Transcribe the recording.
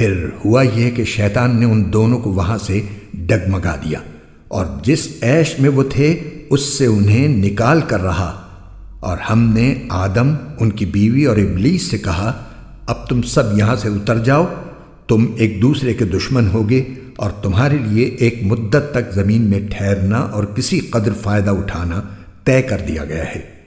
پھر ہوا یہ کہ شیطان نے ان دونوں کو وہاں سے ڈگمگا دیا اور جس عیش میں وہ تھے، اس سے انہیں نکال کر رہا اور ہم نے آدم، ان کی بیوی اور ابلیس سے کہا، اب تم سب یہاں سے اتر جاؤ، تم ایک دوسرے کے دشمن ہوگے اور تمہارے لیے ایک مدت تک زمین میں ٹھہرنا اور کسی قدر فائدہ اٹھانا طے کر دیا گیا ہے۔